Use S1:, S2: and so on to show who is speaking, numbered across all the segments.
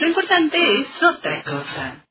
S1: Lo importante es otra cosa.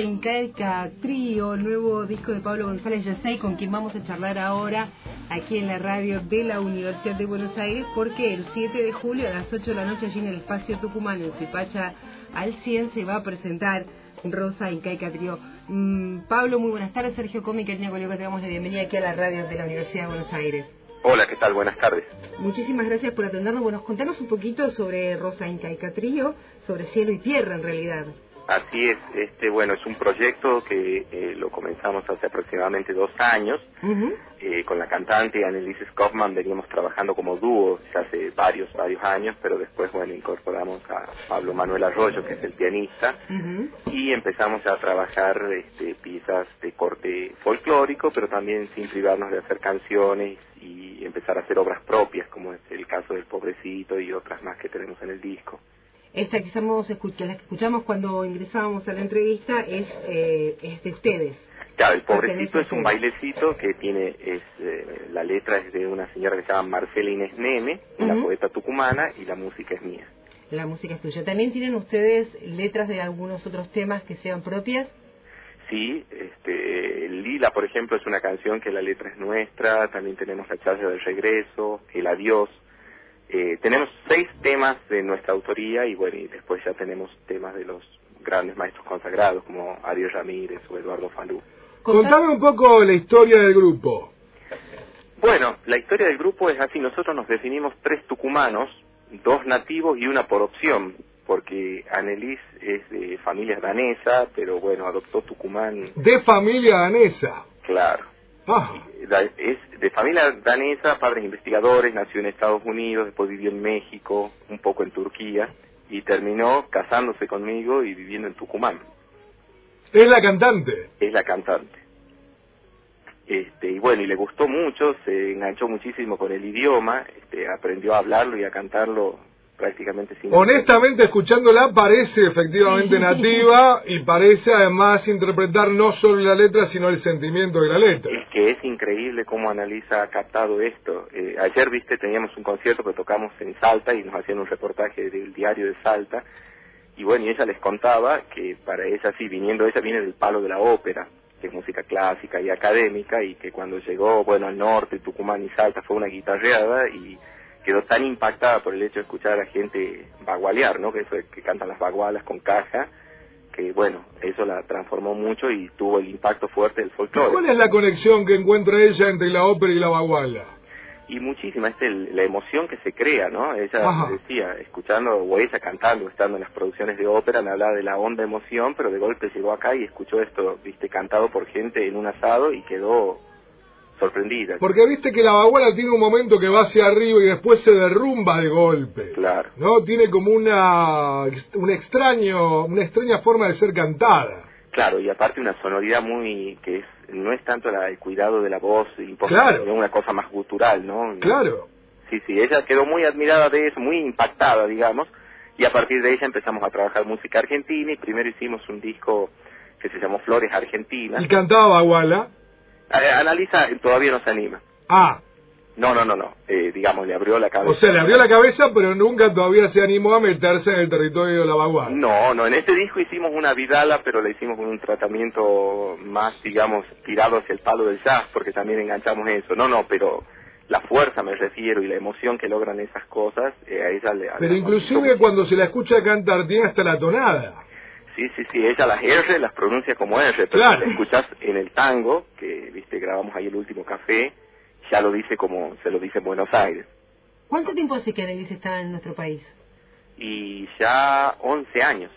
S2: Incaica Trío, nuevo disco de Pablo González Yacey, con quien vamos a charlar ahora aquí en la radio de la Universidad de Buenos Aires, porque el 7 de julio a las 8 de la noche allí en el espacio Tucumán, en Cipacha al 100, se va a presentar Rosa Incaica Trío. Mm, Pablo, muy buenas tardes. Sergio Comi, que te damos la bienvenida aquí a la radio de la Universidad de Buenos Aires.
S3: Hola, ¿qué tal? Buenas tardes.
S2: Muchísimas gracias por atendernos. Bueno, contanos un poquito sobre Rosa Incaica Trío, sobre cielo y tierra en realidad.
S3: Así es, este bueno es un proyecto que eh, lo comenzamos hace aproximadamente dos años. Eh, con la cantante Annelise Kaufman veníamos trabajando como dúo ya hace varios varios años pero después bueno incorporamos a Pablo Manuel Arroyo que es el pianista y empezamos a trabajar este, piezas de corte folclórico pero también sin privarnos de hacer canciones y empezar a hacer obras propias como es el caso del Pobrecito y otras más que tenemos en el disco.
S2: Esta que, estamos, que escuchamos cuando ingresábamos a la entrevista es, eh, es de ustedes.
S3: Claro, el pobrecito es un bailecito que tiene, es, eh, la letra es de una señora que se llama Marcela Inés Neme, la poeta tucumana, y la música es mía.
S2: La música es tuya. ¿También tienen ustedes letras de algunos otros temas que sean propias?
S3: Sí, este, Lila, por ejemplo, es una canción que la letra es nuestra, también tenemos La charla del regreso, El adiós, eh, tenemos seis temas de nuestra autoría y bueno, y después ya tenemos temas de los grandes maestros consagrados como Ariel Ramírez o Eduardo Falú.
S4: Contame un poco la historia del grupo.
S3: Bueno, la historia del grupo es así, nosotros nos definimos tres tucumanos, dos nativos y una por opción, porque Annelies es de familia danesa, pero bueno, adoptó Tucumán.
S4: ¿De familia danesa?
S3: Claro. Ah. Es de familia danesa, padres investigadores, nació en Estados Unidos, después vivió en México, un poco en Turquía, y terminó casándose conmigo y viviendo en Tucumán.
S4: ¿Es la cantante?
S3: Es la cantante. Este, y bueno, y le gustó mucho, se enganchó muchísimo con el idioma, este, aprendió a hablarlo y a cantarlo prácticamente sin...
S4: Honestamente, escuchándola parece efectivamente nativa y parece además interpretar no solo la letra, sino el sentimiento de la letra.
S3: Es que es increíble cómo analiza ha captado esto. Eh, ayer, viste, teníamos un concierto que tocamos en Salta y nos hacían un reportaje del diario de Salta. Y bueno, y ella les contaba que para ella, sí, viniendo ella viene del palo de la ópera, que es música clásica y académica, y que cuando llegó, bueno, al norte, Tucumán y Salta fue una guitarreada y quedó tan impactada por el hecho de escuchar a la gente bagualear, ¿no? Que, eso, que cantan las bagualas con caja, que bueno, eso la transformó mucho y tuvo el impacto fuerte del folclore.
S4: ¿Cuál es la conexión que encuentra ella entre la ópera y la baguala?
S3: Y muchísima, es la emoción que se crea, ¿no? Ella decía, escuchando, o ella cantando, estando en las producciones de ópera, me hablaba de la honda emoción, pero de golpe llegó acá y escuchó esto, viste, cantado por gente en un asado y quedó sorprendida.
S4: Porque viste que la baguala tiene un momento que va hacia arriba y después se derrumba de golpe.
S3: Claro.
S4: ¿No? Tiene como una, un extraño, una extraña forma de ser cantada.
S3: Claro, y aparte una sonoridad muy, que es, no es tanto la, el cuidado de la voz, claro. sino una cosa más gutural, ¿no?
S4: Claro.
S3: Sí, sí, ella quedó muy admirada de eso, muy impactada, digamos, y a partir de ella empezamos a trabajar música argentina y primero hicimos un disco que se llamó Flores Argentinas.
S4: ¿Y cantaba Baguala?
S3: Analiza, todavía no se anima.
S4: Ah.
S3: No, no, no, no. Eh, digamos, le abrió la cabeza.
S4: O sea, le abrió la cabeza, pero nunca todavía se animó a meterse en el territorio de la vanguardia.
S3: No, no, en este disco hicimos una vidala, pero le hicimos con un tratamiento más, digamos, tirado hacia el palo del jazz, porque también enganchamos eso. No, no, pero la fuerza me refiero y la emoción que logran esas cosas, eh, a ella le...
S4: Pero inclusive cuando se la escucha cantar tiene hasta la tonada.
S3: Sí, sí, sí, ella las R las pronuncia como R, pero
S4: Claro.
S3: si la escuchas en el tango, que, viste, grabamos ahí el último café, ya lo dice como se lo dice en Buenos Aires.
S2: ¿Cuánto tiempo hace que Annelies está en nuestro país?
S3: Y ya 11 años.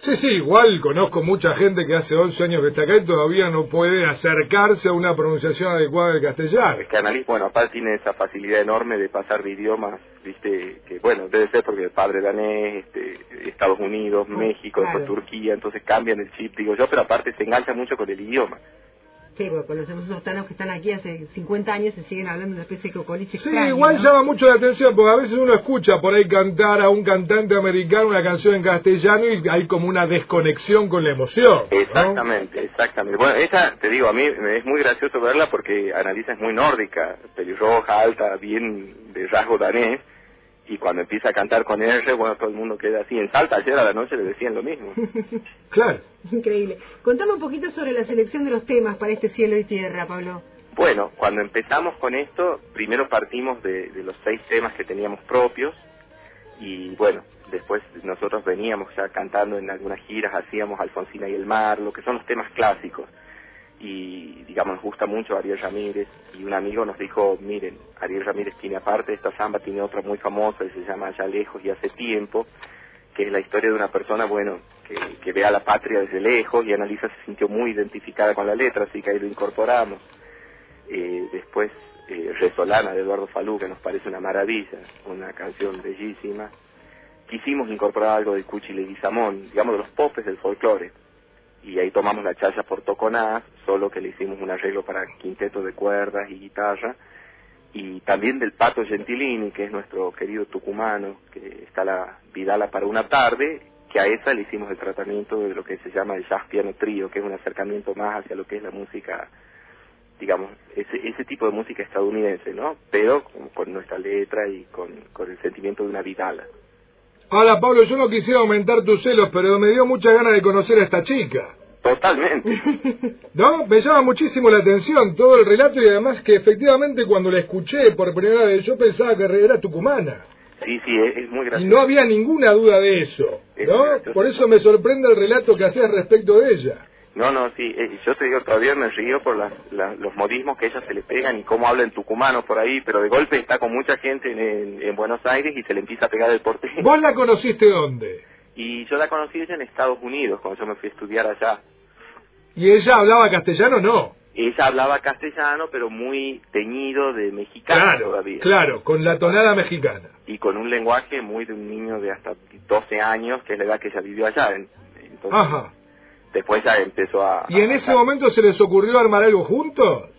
S4: Sí, sí, igual conozco mucha gente que hace 11 años que está acá y todavía no puede acercarse a una pronunciación adecuada del castellano.
S3: Es que Annalise, bueno, aparte tiene esa facilidad enorme de pasar de idiomas, viste, que bueno, debe ser porque el padre danés, este, Estados Unidos, México,
S2: claro.
S3: después Turquía, entonces cambian el chip, digo yo, pero aparte se engancha mucho con el idioma.
S2: Sí, porque conocemos esos tanos que están aquí hace 50 años y siguen hablando una especie de cocoliche
S4: Sí,
S2: extraño,
S4: igual
S2: ¿no?
S4: llama mucho la atención porque a veces uno escucha por ahí cantar a un cantante americano una canción en castellano y hay como una desconexión con la emoción. ¿no?
S3: Exactamente, exactamente. Bueno, esa, te digo, a mí me es muy gracioso verla porque Annalisa es muy nórdica, pelirroja, alta, bien de rasgo danés, y cuando empieza a cantar con R, bueno, todo el mundo queda así. En Salta ayer a la noche le decían lo mismo.
S4: Claro.
S2: Increíble. Contame un poquito sobre la selección de los temas para este cielo y tierra, Pablo.
S3: Bueno, cuando empezamos con esto, primero partimos de, de los seis temas que teníamos propios y bueno, después nosotros veníamos ya cantando en algunas giras, hacíamos Alfonsina y el mar, lo que son los temas clásicos. Y digamos, nos gusta mucho Ariel Ramírez y un amigo nos dijo, miren, Ariel Ramírez tiene aparte de esta samba, tiene otra muy famosa que se llama Allá lejos y hace tiempo, que es la historia de una persona, bueno, que, que ve a la patria desde lejos y Analisa se sintió muy identificada con la letra, así que ahí lo incorporamos. Eh, después eh, Resolana de Eduardo Falú, que nos parece una maravilla, una canción bellísima. Quisimos incorporar algo de Cuchi Leguizamón, digamos de los popes del folclore. Y ahí tomamos la chaya por Toconá, solo que le hicimos un arreglo para quinteto de cuerdas y guitarra. Y también del Pato Gentilini, que es nuestro querido tucumano, que está la Vidala para una tarde, que a esa le hicimos el tratamiento de lo que se llama el jazz piano trío, que es un acercamiento más hacia lo que es la música digamos, ese, ese tipo de música estadounidense, ¿no? Pero con, con nuestra letra y con, con el sentimiento de una vidala.
S4: Ahora, Pablo, yo no quisiera aumentar tus celos, pero me dio mucha ganas de conocer a esta chica.
S3: Totalmente.
S4: ¿No? Me llama muchísimo la atención todo el relato y además que efectivamente cuando la escuché por primera vez yo pensaba que era tucumana.
S3: Sí, sí, es, es muy
S4: Y
S3: gracioso.
S4: no había ninguna duda de eso,
S3: Es
S4: ¿no? Por eso me sorprende el relato que hacías respecto de ella.
S3: No, no, sí, eh, yo te digo, todavía me río por las, los modismos que ella se le pegan y cómo habla en tucumano por ahí, pero de golpe está con mucha gente en, en- en Buenos Aires y se le empieza a pegar el porteño.
S4: ¿Vos la conociste dónde?
S3: Y yo la conocí ella en Estados Unidos, cuando yo me fui a estudiar allá.
S4: ¿Y ella hablaba castellano? No.
S3: Ella hablaba castellano, pero muy teñido de mexicano
S4: Claro,
S3: todavía.
S4: claro, con la tonada mexicana.
S3: y con un lenguaje muy de un niño de hasta 12 años, que es la edad que ella vivió allá. En- Entonces,
S4: Ajá.
S3: Después ya empezó a...
S4: ¿Y en
S3: a-
S4: ese momento se les ocurrió armar algo juntos?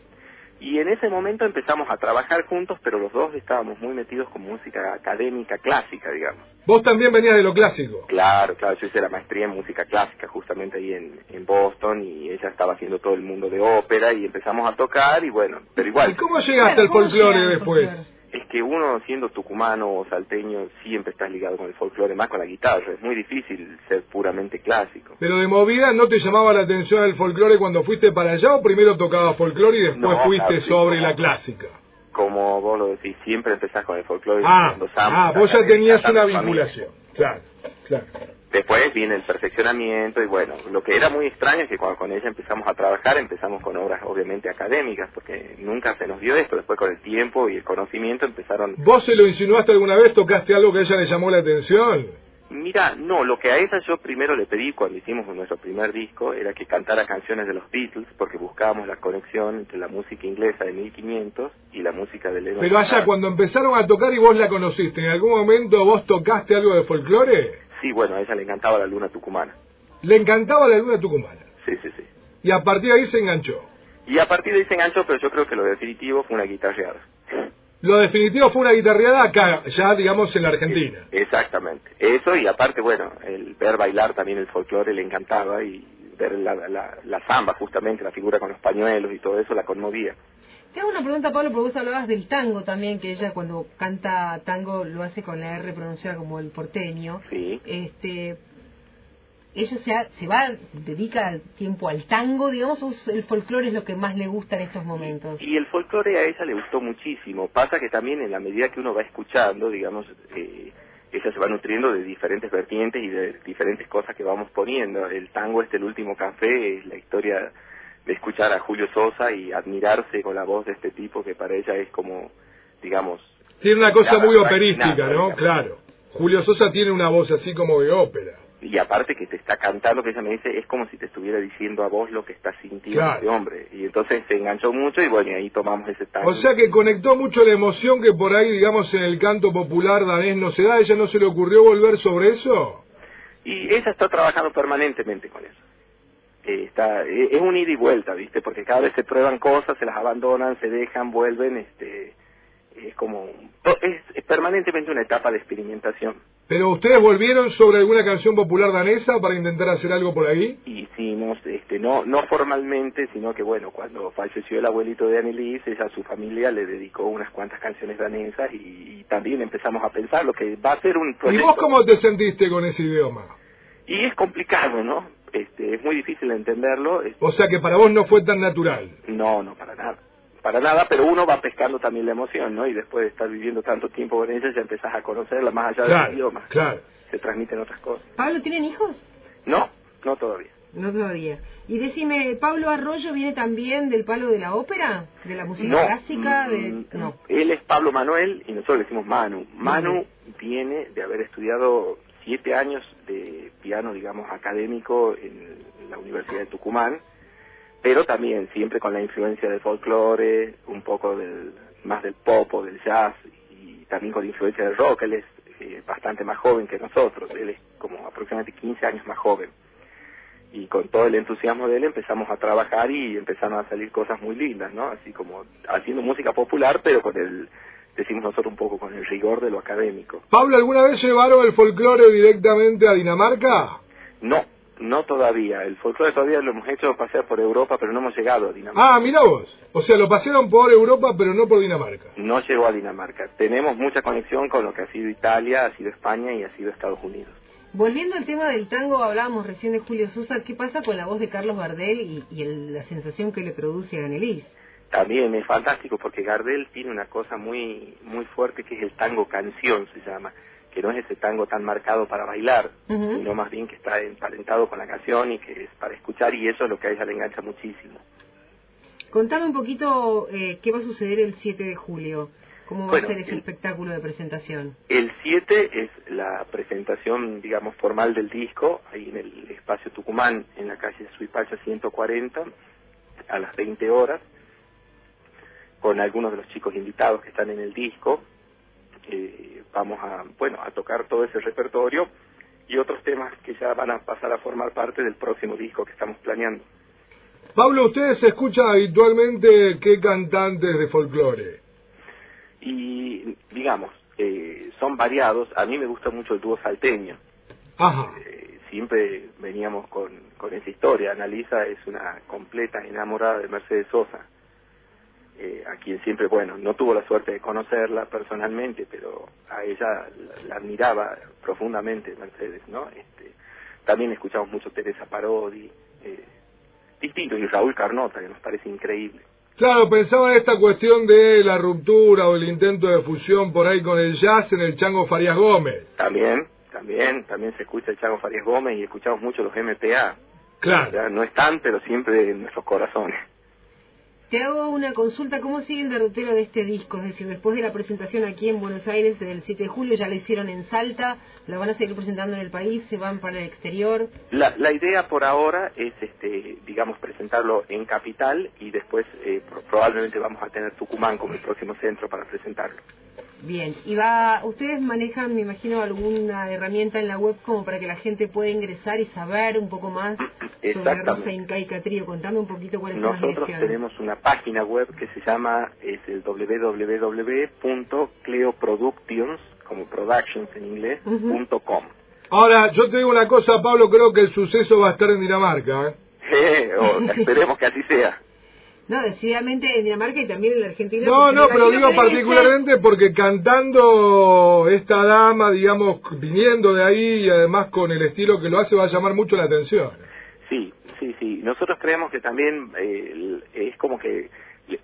S3: Y en ese momento empezamos a trabajar juntos, pero los dos estábamos muy metidos con música académica clásica, digamos.
S4: Vos también venías de lo clásico.
S3: Claro, claro, yo hice la maestría en música clásica justamente ahí en, en Boston y ella estaba haciendo todo el mundo de ópera y empezamos a tocar y bueno, pero igual,
S4: ¿Y cómo llegaste al
S2: ¿Cómo
S4: folclore después?
S3: Es que uno siendo tucumano o salteño siempre estás ligado con el folclore, más con la guitarra, es muy difícil ser puramente clásico.
S4: Pero de movida, ¿no te llamaba la atención el folclore cuando fuiste para allá o primero tocabas folclore y después
S3: No,
S4: fuiste
S3: claro, sí,
S4: sobre
S3: como-
S4: la clásica?
S3: Como vos lo decís, siempre empezás con el folclore.
S4: Ah, ah, vos ya tenías una
S3: familia.
S4: vinculación. Claro, claro.
S3: Después viene el perfeccionamiento y bueno, lo que era muy extraño es que cuando con ella empezamos a trabajar empezamos con obras obviamente académicas porque nunca se nos dio esto, después con el tiempo y el conocimiento empezaron...
S4: ¿Vos se lo insinuaste alguna vez? ¿Tocaste algo que a ella le llamó la atención?
S3: Mira, no, lo que a ella yo primero le pedí cuando hicimos nuestro primer disco era que cantara canciones de los Beatles porque buscábamos la conexión entre la música inglesa de 1500 y la música de Lennon.
S4: Pero allá, cuando empezaron a tocar y vos la conociste, ¿en algún momento vos tocaste algo de folclore?
S3: Sí, bueno, a ella le encantaba la luna tucumana.
S4: Le encantaba la luna tucumana.
S3: Sí, sí, sí.
S4: Y a partir de ahí se enganchó.
S3: Y a partir de ahí se enganchó, pero yo creo que lo definitivo fue una guitarreada.
S4: Lo definitivo fue una guitarreada acá, ya digamos en la Argentina.
S3: Exactamente. Eso y aparte, bueno, el ver bailar también el folclore le encantaba y ver la, la, la samba, justamente, la figura con los pañuelos y todo eso la conmovía.
S2: Te hago una pregunta, Pablo, porque vos hablabas del tango también, que ella cuando canta tango lo hace con la R pronunciada como el porteño.
S3: Sí.
S2: Este, ella se, ha- se va, dedica tiempo al tango, digamos, o el folclore es lo que más le gusta en estos momentos.
S3: Y el folclore a ella le gustó muchísimo. Pasa que también en la medida que uno va escuchando, digamos, eh, ella se va nutriendo de diferentes vertientes y de diferentes cosas que vamos poniendo. El tango, este, el último café, es la historia de escuchar a Julio Sosa y admirarse con la voz de este tipo que para ella es como, digamos,
S4: Tiene una cosa
S3: Nada,
S4: muy operística,
S3: nada,
S4: ¿no?
S3: digamos.
S4: Claro. Julio Sosa tiene una voz así como de ópera.
S3: y aparte que te está cantando, que ella me dice, es como si te estuviera diciendo a vos lo que está sintiendo
S4: Claro.
S3: este hombre. Y entonces se enganchó mucho y bueno, y ahí tomamos ese tango.
S4: O sea que conectó mucho la emoción que por ahí, digamos, en el canto popular danés no se da. ¿A ella no se le ocurrió volver sobre eso?
S3: Y ella está trabajando permanentemente con eso. Eh, está, eh, es un ida y vuelta, ¿viste? Porque cada vez se prueban cosas, se las abandonan, se dejan, vuelven, este, es como, es, es permanentemente una etapa de experimentación.
S4: ¿Pero ustedes volvieron sobre alguna canción popular danesa para intentar hacer algo por ahí?
S3: Hicimos, este, no, no formalmente, sino que bueno, cuando falleció el abuelito de Annelies, ella a su familia le dedicó unas cuantas canciones danesas y, y también empezamos a pensar lo que va a ser un
S4: ¿Y
S3: proyecto.
S4: vos cómo te sentiste con ese idioma?
S3: Y es complicado, ¿no? Este, es muy difícil entenderlo.
S4: O sea que para vos no fue tan natural.
S3: No, no, para nada. Para nada, pero uno va pescando también la emoción, ¿no? Y después de estar viviendo tanto tiempo con ella, ya empezás a conocerla más allá del idioma.
S4: claro.
S3: Se transmiten otras cosas.
S2: Pablo, ¿tienen hijos?
S3: No, no todavía.
S2: No todavía. Y decime, ¿Pablo Arroyo viene también del palo de la ópera? ¿De la música
S3: no.
S2: clásica? De...
S3: Mm,
S2: No.
S3: Él es Pablo Manuel y nosotros le decimos Manu. Manu viene de haber estudiado siete años de piano, digamos, académico en la Universidad de Tucumán, pero también siempre con la influencia del folclore, un poco del, más del pop o del jazz y también con influencia del rock. Él es eh, bastante más joven que nosotros, él es como aproximadamente 15 años más joven. Y con todo el entusiasmo de él empezamos a trabajar y empezaron a salir cosas muy lindas, ¿no? Así como haciendo música popular, pero con el, decimos nosotros un poco con el rigor de lo académico.
S4: Pablo, ¿alguna vez llevaron el folclore directamente a Dinamarca?
S3: No, no todavía. El folclore todavía lo hemos hecho pasear por Europa, pero no hemos llegado a Dinamarca.
S4: Ah, mirá vos. O sea, lo pasaron por Europa, pero no por Dinamarca.
S3: No llegó a Dinamarca. Tenemos mucha conexión con lo que ha sido Italia, ha sido España y ha sido Estados Unidos.
S2: Volviendo al tema del tango, hablábamos recién de Julio Sosa. ¿Qué pasa con la voz de Carlos Gardel y, y el- la sensación que le produce a Annelies?
S3: También es fantástico porque Gardel tiene una cosa muy muy fuerte que es el tango canción se llama, que no es ese tango tan marcado para bailar, sino más bien que está emparentado con la canción y que es para escuchar y eso es lo que a ella le engancha muchísimo.
S2: Contame un poquito eh, qué va a suceder el 7 de julio. ¿Cómo va
S3: Bueno,
S2: a ser ese
S3: el-
S2: espectáculo de presentación?
S3: El 7 es la presentación, digamos, formal del disco, ahí en el espacio Tucumán, en la calle Suipacha 140, a las 20 horas, con algunos de los chicos invitados que están en el disco. Eh, vamos a, bueno, a tocar todo ese repertorio y otros temas que ya van a pasar a formar parte del próximo disco que estamos planeando.
S4: Pablo, ¿ustedes escuchan habitualmente qué cantantes de folclore?
S3: Y, digamos, eh, son variados. A mí me gusta mucho el dúo salteño.
S4: Ajá.
S3: Eh, siempre veníamos con, con esa historia. Analisa es una completa enamorada de Mercedes Sosa, eh, a quien siempre, bueno, no tuvo la suerte de conocerla personalmente, pero a ella la, la admiraba profundamente Mercedes, ¿no? Este, también escuchamos mucho Teresa Parodi, eh, distinto, y Raúl Carnota, que nos parece increíble.
S4: Claro, pensaba en esta cuestión de la ruptura o el intento de fusión por ahí con el jazz en el Chango Farías Gómez.
S3: También, también, también se escucha el Chago Farías Gómez y escuchamos mucho los MPA. O
S4: Claro.
S3: sea, no están, pero siempre en nuestros corazones.
S2: Te hago una consulta, ¿cómo sigue el derrotero de este disco? Es decir, después de la presentación aquí en Buenos Aires del 7 de julio, ya la hicieron en Salta, la van a seguir presentando en el país, se van para el exterior.
S3: La, la idea por ahora es, este, digamos, presentarlo en Capital y después eh, pro- probablemente vamos a tener Tucumán como el próximo centro para presentarlo.
S2: Bien, y va, ustedes manejan, me imagino, alguna herramienta en la web como para que la gente pueda ingresar y saber un poco más sobre. Rosa Incaica Trío. Contame un poquito cuáles son las
S3: Nosotros
S2: direcciones.
S3: tenemos una página web que se llama es el www.cleoproductions, como productions en inglés, punto com.
S4: Ahora, yo te digo una cosa, Pablo, creo que el suceso va a estar en Dinamarca. ¿eh?
S3: Eh, o esperemos que así sea.
S2: No, decididamente en Dinamarca y también en la Argentina.
S4: No, no, pero digo
S2: que
S4: particularmente porque cantando esta dama, digamos, viniendo de ahí y además con el estilo que lo hace va a llamar mucho la atención.
S3: Sí, sí, sí. Nosotros creemos que también eh, es como que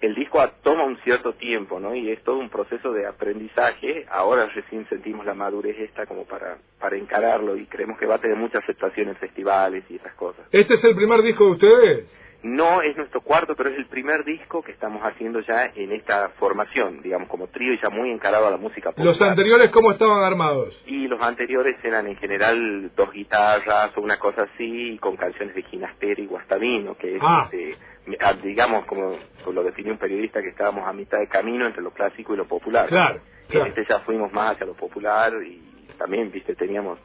S3: el disco toma un cierto tiempo, ¿no? Y es todo un proceso de aprendizaje. Ahora recién sentimos la madurez esta como para, para encararlo y creemos que va a tener mucha aceptación en festivales y esas cosas.
S4: ¿Este es el primer disco de ustedes?
S3: No es nuestro cuarto, pero es el primer disco que estamos haciendo ya en esta formación, digamos, como trío y ya muy encarado a la música popular.
S4: ¿Los anteriores cómo estaban armados?
S3: Y los anteriores eran en general dos guitarras o una cosa así, con canciones de Ginastera y Guastavino, que es,
S4: Ah.
S3: este, ah, digamos, como, como lo definió un periodista, que estábamos a mitad de camino entre lo clásico y lo popular.
S4: Claro, claro.
S3: En este ya fuimos más hacia lo popular y también, viste, teníamos,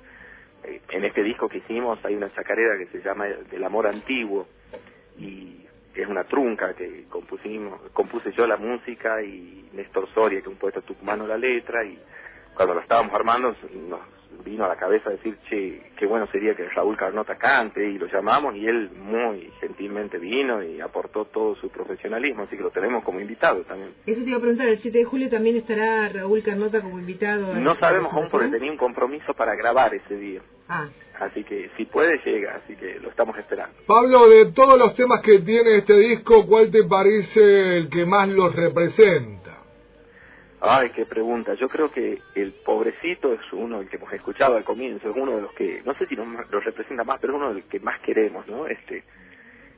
S3: eh, en este disco que hicimos hay una chacarera que se llama Del Amor Antiguo y es una trunca que compusimos, compuse yo la música y Néstor Soria, que es un poeta tucumano, la letra y cuando lo estábamos armando nos vino a la cabeza decir, che, qué bueno sería que Raúl Carnota cante y lo llamamos y él muy gentilmente vino y aportó todo su profesionalismo, así que lo tenemos como invitado también.
S2: Eso te iba a preguntar, el 7 de julio también estará Raúl Carnota como invitado. a
S3: No sabemos aún porque tenía un compromiso para grabar ese día,
S2: Ah,
S3: así que si puede llega, así que lo estamos esperando.
S4: Pablo, de todos los temas que tiene este disco, ¿cuál te parece el que más los representa?
S3: Ay, qué pregunta. Yo creo que el pobrecito es uno, el que hemos escuchado al comienzo, es uno de los que, no sé si nos lo representa más, pero es uno de los que más queremos, ¿no? Este,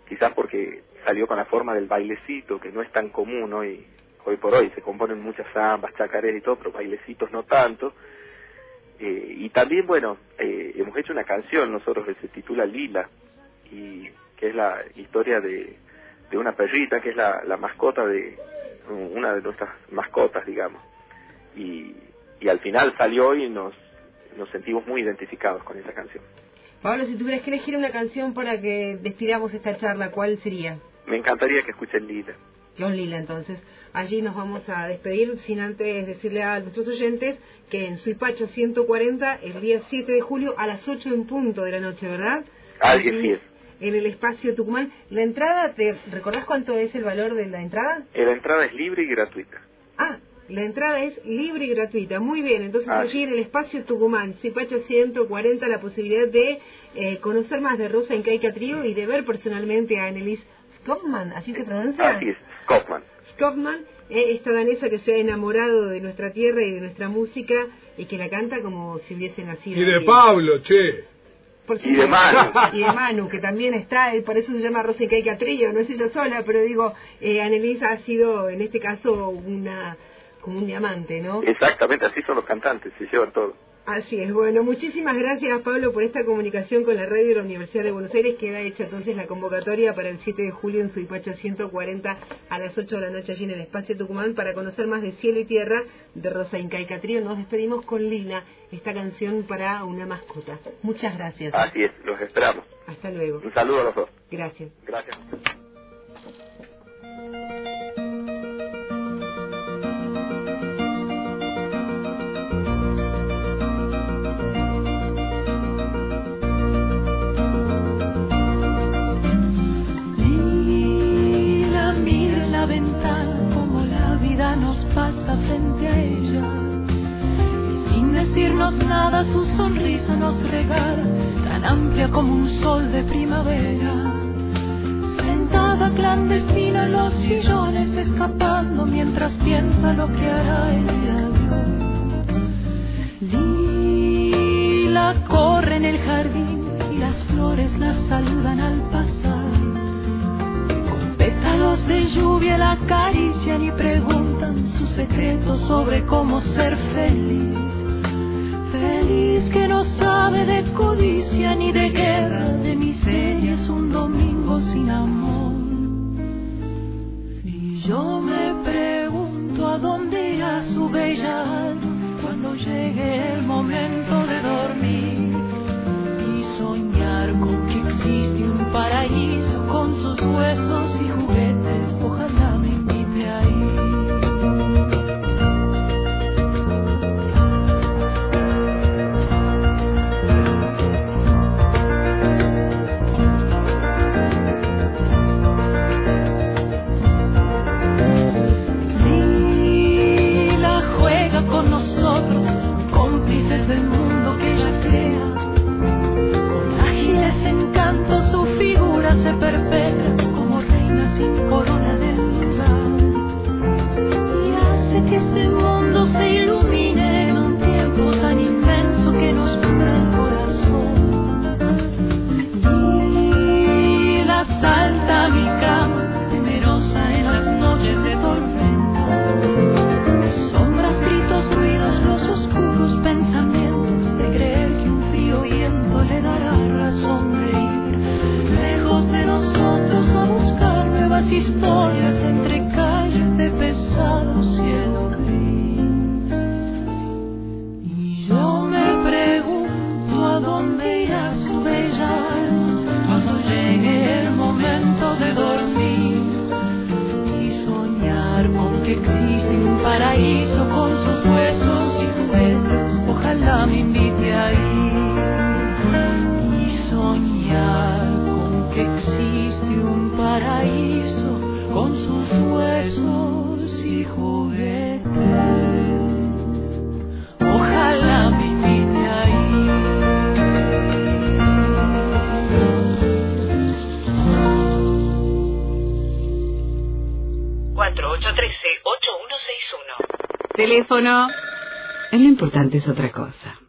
S3: quizás porque salió con la forma del bailecito, que no es tan común hoy, hoy por hoy. Se componen muchas zambas, chacareras y todo, pero bailecitos no tanto. Eh, y también, bueno, eh, hemos hecho una canción nosotros que se titula Lila, y que es la historia de, de una perrita que es la, la mascota de una de nuestras mascotas, digamos. Y, y al final salió y nos, nos sentimos muy identificados con esa canción.
S2: Pablo, si tuvieras que elegir una canción para que despidamos esta charla, ¿cuál sería?
S3: Me encantaría que escuchen Lila.
S2: John Lila, entonces. Allí nos vamos a despedir sin antes decirle a nuestros oyentes que en Suipacha 140, el día 7 de julio, a las 8 en punto de la noche, ¿verdad? Allí,
S3: sí es.
S2: En el espacio Tucumán. La entrada, ¿te recordás cuánto es el valor de la entrada?
S3: Eh, La entrada es libre y gratuita.
S2: Ah, la entrada es libre y gratuita. Muy bien, entonces
S3: Ah,
S2: allí en el espacio Tucumán, Cipacha 140, la posibilidad de eh, conocer más de Rosa Incaica Trío y de ver personalmente a Annelies Skopman, ¿así se pronuncia?
S3: Así es, Kaufman.
S2: Skopman, eh, esta danesa que se ha enamorado de nuestra tierra y de nuestra música y que la canta como si hubiese nacido.
S4: Y de
S2: aquí.
S4: Pablo, che.
S2: Por
S3: Y de Manu.
S2: Y de Manu, que también está, y por eso se llama Rosa Incaica Trío, no es ella sola, pero digo, eh, ha sido en este caso una como un diamante, ¿no?
S3: Exactamente, así son los cantantes, se llevan todo.
S2: Así es, bueno, muchísimas gracias Pablo por esta comunicación con la radio de la Universidad de Buenos Aires. Queda hecha entonces la convocatoria para el 7 de julio en Suipacha 140 a las 8 de la noche allí en el Espacio Tucumán para conocer más de Cielo y Tierra de Rosa Incaica Trío. Nos despedimos con Lila, esta canción para una mascota. Muchas gracias.
S3: Así es, los esperamos.
S2: Hasta luego.
S3: Un saludo a los dos.
S2: Gracias.
S3: Gracias.
S5: Nada, su sonrisa nos regala, tan amplia como un sol de primavera. Sentada clandestina en los sillones, escapando mientras piensa lo que hará el día de hoy. Lila corre en el jardín y las flores la saludan al pasar. Con pétalos de lluvia la acarician y preguntan sus secretos sobre cómo ser feliz. Que no sabe de codicia ni de guerra, de miseria, es un domingo sin amor. Y yo me pregunto a dónde irá su bella cuando llegue
S1: Teléfono. Lo importante es otra cosa.